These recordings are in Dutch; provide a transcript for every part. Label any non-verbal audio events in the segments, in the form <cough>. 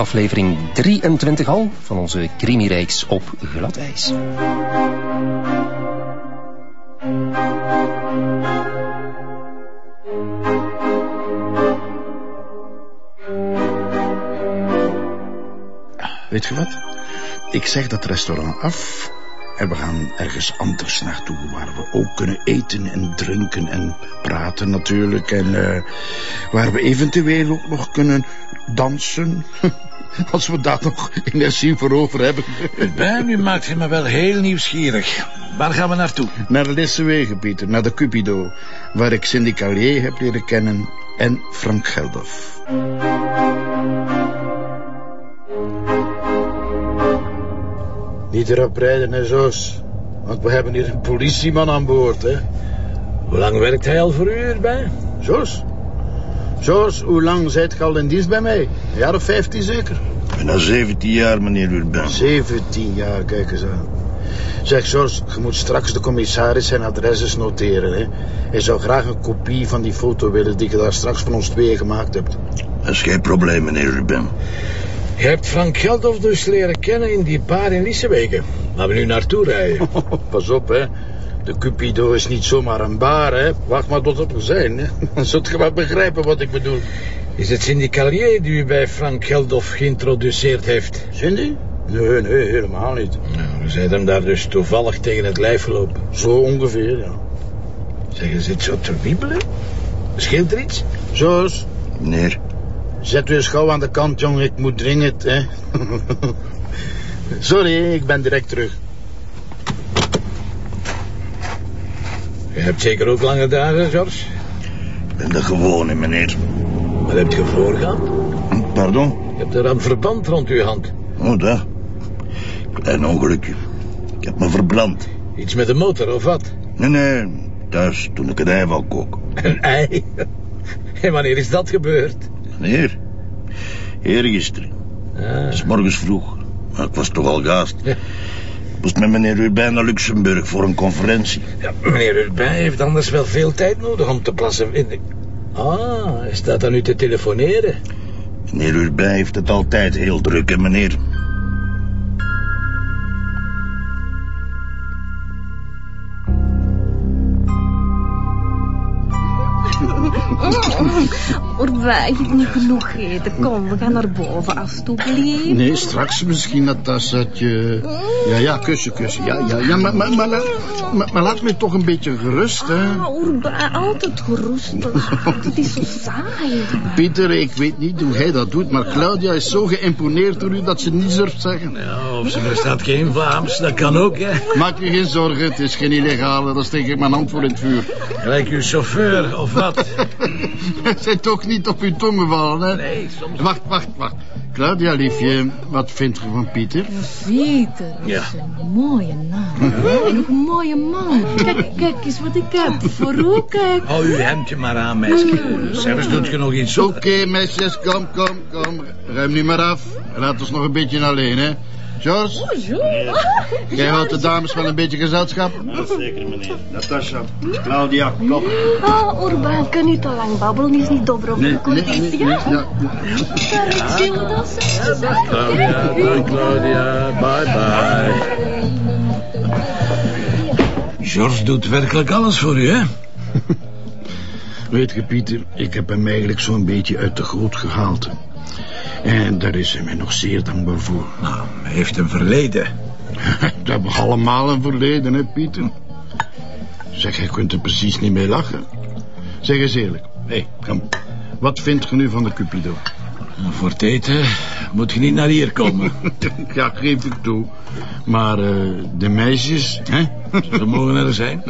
aflevering 23 al van onze Crimireeks op glad ijs. Weet je wat? Ik zeg dat restaurant af en we gaan ergens anders naartoe waar we ook kunnen eten en drinken en praten natuurlijk. En uh, waar we eventueel ook nog kunnen dansen. <laughs> Als we daar nog energie voor over hebben. Ben, u maakt je me wel heel nieuwsgierig. Waar gaan we naartoe? Naar Lissewegen, Pieter. Naar de Cupido. Waar ik Cindy Callier heb leren kennen. En Frank Geldof. Niet erop rijden, hè, Zoos. Want we hebben hier een politieman aan boord, hè. Hoe lang werkt hij al voor u erbij? Zoos? Zoos, hoe lang zijt je al in dienst bij mij? Een jaar of vijftien zeker? Bijna 17 jaar, meneer Urban. 17 jaar, kijk eens aan. Zeg, George, je moet straks de commissaris zijn adres noteren. Hè. Hij zou graag een kopie van die foto willen die je daar straks van ons tweeën gemaakt hebt. Dat is geen probleem, meneer Urban. Je hebt Frank Geldof dus leren kennen in die bar in Lisseweken. Waar we nu naartoe rijden. <laughs> Pas op, hè. De Cupido is niet zomaar een bar, hè. Wacht maar tot op we zijn, hè. Dan <laughs> zult je wel begrijpen wat ik bedoel. Is het Cindy Carrier die u bij Frank Geldof geïntroduceerd heeft? Cindy? Nee, nee, helemaal niet. Nou, u zijt hem daar dus toevallig tegen het lijf gelopen. Zo ongeveer, ja. Zeg, je zit zo te wiebelen? Scheelt er iets? Zoos, Meneer, zet u eens gauw aan de kant, jongen. Ik moet dringend, hè. <laughs> Sorry, ik ben direct terug. Je hebt zeker ook lange dagen, George. ik ben de gewone, meneer. Wat heb je voorgaan? Pardon? Je hebt er een verband rond uw hand. Oh, dat. Klein ongelukje. Ik heb me verbrand. Iets met de motor, of wat? Nee, nee, thuis toen ik het ei wou koken. Een ei? <laughs> En wanneer is dat gebeurd? Meneer, eergisteren. Ah, S morgens vroeg. Maar ik was toch al gaast. Ja. Ik moest met meneer Urbain naar Luxemburg voor een conferentie. ja, meneer Urbijn heeft anders wel veel tijd nodig om te plassen. in de- Ah, hij staat aan u te telefoneren. Meneer Urbain heeft het altijd heel druk, hè, meneer. Orbij, ik heb niet genoeg gegeten. Kom, we gaan naar boven, alstublieft. Nee, straks misschien, Natassaatje. Ja, ja, kussen, kussen. Ja, ja, ja, maar, maar, maar, laat- maar, maar laat me toch een beetje gerust, hè. Ah, altijd gerustig. <laughs> Het is zo saai. Pieter, ik weet niet hoe hij dat doet, maar Claudia is zo geïmponeerd door u dat ze niets durft zeggen. Ja, of ze verstaat geen Vlaams, dat kan ook, hè. Maak je geen zorgen, het is geen illegale, dat steek ik mijn hand voor in het vuur. Gelijk uw chauffeur, of wat? <laughs> Het zijn toch niet op uw tong gevallen, hè? Nee, soms... Wacht, wacht, wacht. Claudia, liefje, wat vindt je van Pieter? Pieter, dat Ja. is een mooie naam. En ook een mooie man. Kijk, kijk eens wat ik heb. Voor u, kijk. Hou uw hemdje maar aan, meisje. Zelfs doet je nog iets Oké, op. meisjes, kom, kom, kom. Ruim nu maar af. Laat ons nog een beetje alleen, hè. George, jij houdt de dames wel een beetje gezelschap? Ja, zeker, meneer. Natasja, Claudia, kom. Oh, Orbaan, kan niet te lang babbelen. Is niet dobro voor de conditie, ja? ja. Claudia, dag Claudia, bye bye. George doet werkelijk alles voor u, hè? <laughs> Weet je, Pieter, ik heb hem eigenlijk zo'n beetje uit de goot gehaald. En daar is hij mij nog zeer dankbaar voor. <laughs> Nou, hij heeft een verleden. We hebben allemaal een verleden, hè, Pieter? Zeg, je kunt er precies niet mee lachen. Zeg eens eerlijk. Hé, kom. Wat vind je nu van de Cupido? Voor het eten moet je niet naar hier komen. <laughs> ja, geef ik toe. Maar eh, de meisjes, hè? Ze mogen er zijn.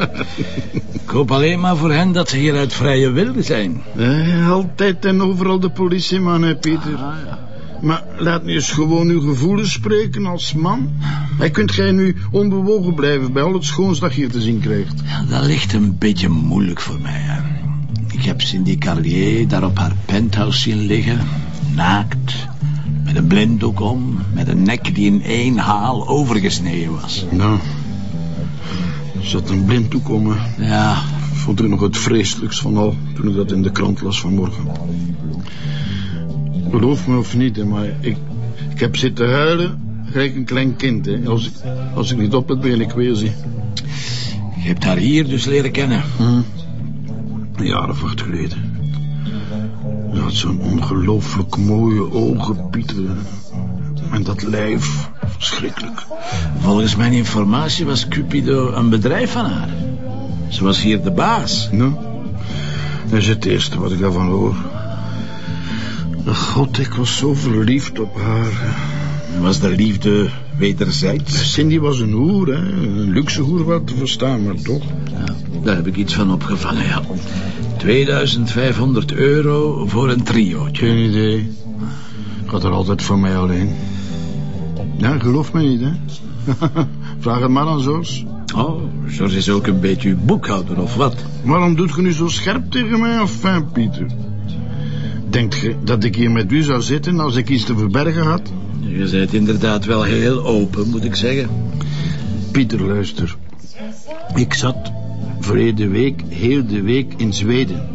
Ik hoop alleen maar voor hen dat ze hier uit vrije wilde zijn. Eh, altijd en overal de politieman, hè, Pieter. Maar laat nu eens gewoon uw gevoelens spreken als man. Hij kunt gij nu onbewogen blijven bij al het schoons dat je hier te zien krijgt. Ja, dat ligt een beetje moeilijk voor mij. Hè. Ik heb Cindy Carlier daar op haar penthouse zien liggen. Naakt. Met een blinddoek om. Met een nek die in één haal overgesneden was. Nou, zat een blinddoek om me. Ja, Ik vond er nog het vreselijkst van al toen ik dat in de krant las vanmorgen. Geloof me of niet, maar ik, Ik heb zitten huilen, gelijk een klein kind. Hè. Als, ik, als ik niet op het ben, ik weer zie. Je hebt haar hier dus leren kennen. Een jaar of acht geleden. Zo'n ongelooflijk mooie ogen, Pieter. En dat lijf, verschrikkelijk. Volgens mijn informatie was Cupido een bedrijf van haar. Ze was hier de baas. Nou, dat is het eerste wat ik daarvan hoor. God, ik was zo verliefd op haar. Was de liefde wederzijds? Cindy was een hoer, hè. Een luxe hoer wel te verstaan, maar toch. Ja, daar heb ik iets van opgevangen, ja. 2500 euro voor een triootje. Geen idee. Gaat er altijd voor mij alleen. Ja, geloof me niet, hè. <laughs> Vraag het maar aan Zoos. Oh, George is ook een beetje boekhouder, of wat? Waarom doet je nu zo scherp tegen mij, of fijn, Pieter? Denkt je dat ik hier met u zou zitten als ik iets te verbergen had? Je bent inderdaad wel heel open, moet ik zeggen. Pieter, luister. Ik zat verleden week heel de week in Zweden.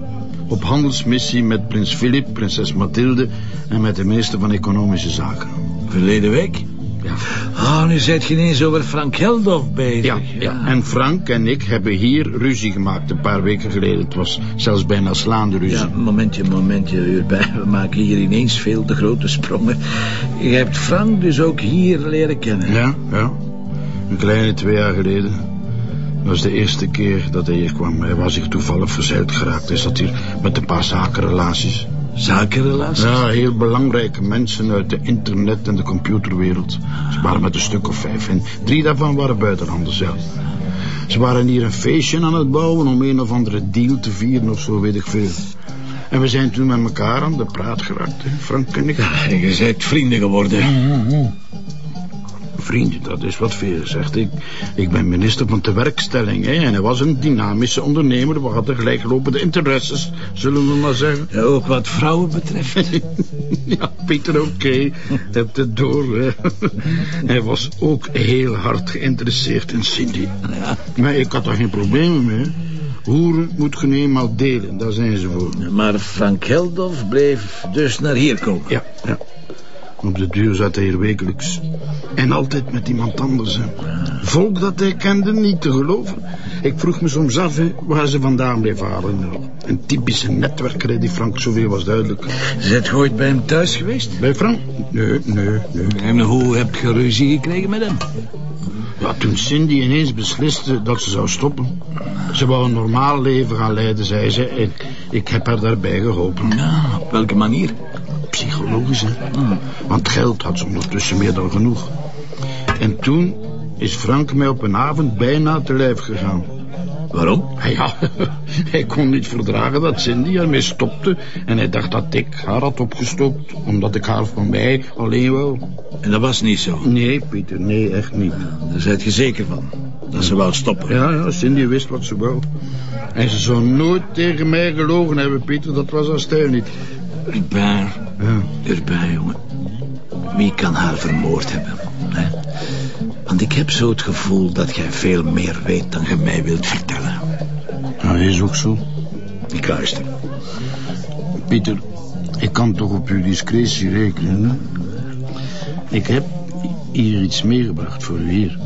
Op handelsmissie met prins Philip, prinses Mathilde... en met de minister van Economische Zaken. Verleden week? Ja. Oh, nu zit je ineens over Frank Geldof bezig. Ja, ja, en Frank en ik hebben hier ruzie gemaakt een paar weken geleden. Het was zelfs bijna slaande ruzie. Ja, momentje, momentje, hierbij. <laughs> We maken hier ineens veel te grote sprongen. Je hebt Frank dus ook hier leren kennen. Ja, ja. Een kleine twee jaar geleden. Dat was de eerste keer dat hij hier kwam. Hij was hier toevallig verzeild geraakt. Hij zat hier met een paar zakenrelaties. Zakenrelaties? Ja, heel belangrijke mensen uit de internet- en de computerwereld. Ze waren met een stuk of vijf en drie daarvan waren buitenlanders, ja. Ze waren hier een feestje aan het bouwen om een of andere deal te vieren of zo, weet ik veel. En we zijn toen met elkaar aan de praat geraakt, hè, Frank en ik. Ja, en je bent vrienden geworden. Vrienden, dat is wat veel zegt. Ik, ik ben minister van tewerkstelling hè, en hij was een dynamische ondernemer. We hadden gelijklopende interesses, zullen we maar zeggen. Ook wat vrouwen betreft. <laughs> ja, Pieter, oké. Hebt het door. hè. Hij was ook heel hard geïnteresseerd in Cindy. Ja. Maar ik had daar geen problemen mee. Hoeren moet je nu eenmaal delen, daar zijn ze voor. Maar Frank Geldof bleef dus naar hier komen. Ja, ja. Op de duur zat hij hier wekelijks. En altijd met iemand anders. Hè. Volk dat hij kende, niet te geloven. Ik vroeg me soms af hè, waar ze vandaan bleef halen. Een typische netwerker, hè, die Frank zoveel was duidelijk. Je ooit bij hem thuis geweest? Bij Frank? Nee, nee, nee. En hoe heb je ruzie gekregen met hem? Ja, toen Cindy ineens besliste dat ze zou stoppen. Ze wou een normaal leven gaan leiden, zei ze. En ik heb haar daarbij geholpen. Ja, op welke manier? Psychologisch, hè. Want geld had ze ondertussen meer dan genoeg. En toen is Frank mij op een avond bijna te lijf gegaan. Waarom? Ah Ja, <laughs> hij kon niet verdragen dat Cindy ermee stopte. En hij dacht dat ik haar had opgestopt, omdat ik haar van mij alleen wou. En dat was niet zo. Nee, Pieter, nee, echt niet. Daar zijt je zeker van. Dat ze wou stoppen. Ja, ja, Cindy wist wat ze wou. En ze zou nooit tegen mij gelogen hebben, Pieter. Dat was haar stijl niet. Erbij, Ja. Erbij, jongen. Wie kan haar vermoord hebben? Hè? Want ik heb zo het gevoel dat jij veel meer weet dan je mij wilt vertellen. Dat is ook zo. Ik luister. Pieter, ik kan toch op uw discretie rekenen, hè? Ik heb hier iets meegebracht voor u hier.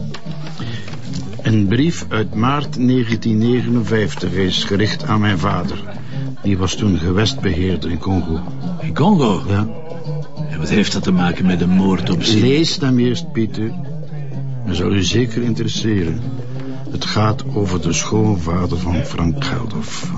Een brief uit maart 1959 is gericht aan mijn vader. Die was toen gewestbeheerder in Congo. In Congo? Ja. En wat heeft dat te maken met een moord op zin? Lees hem eerst, Pieter. Dat zal u zeker interesseren. Het gaat over de schoonvader van Frank Geldof.